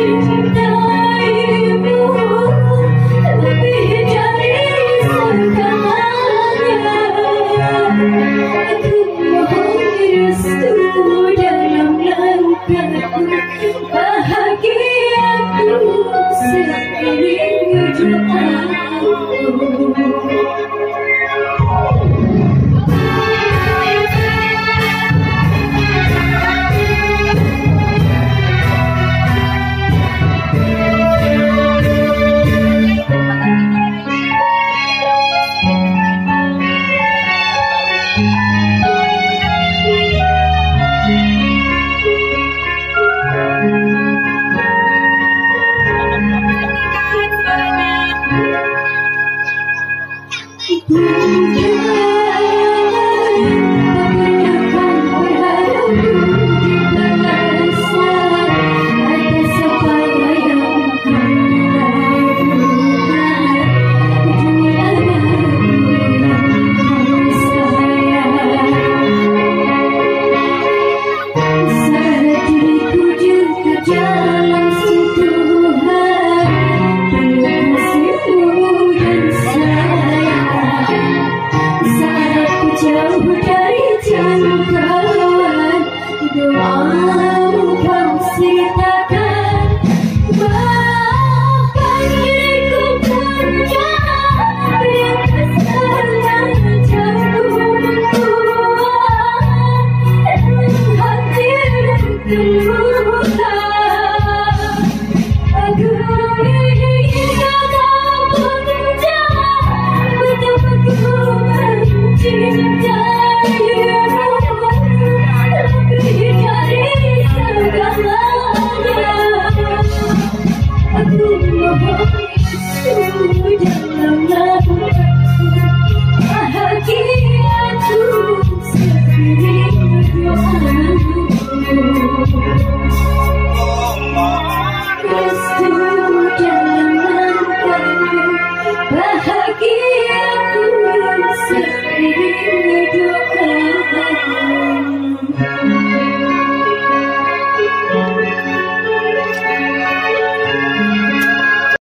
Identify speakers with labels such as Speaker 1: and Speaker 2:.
Speaker 1: Bahagia ku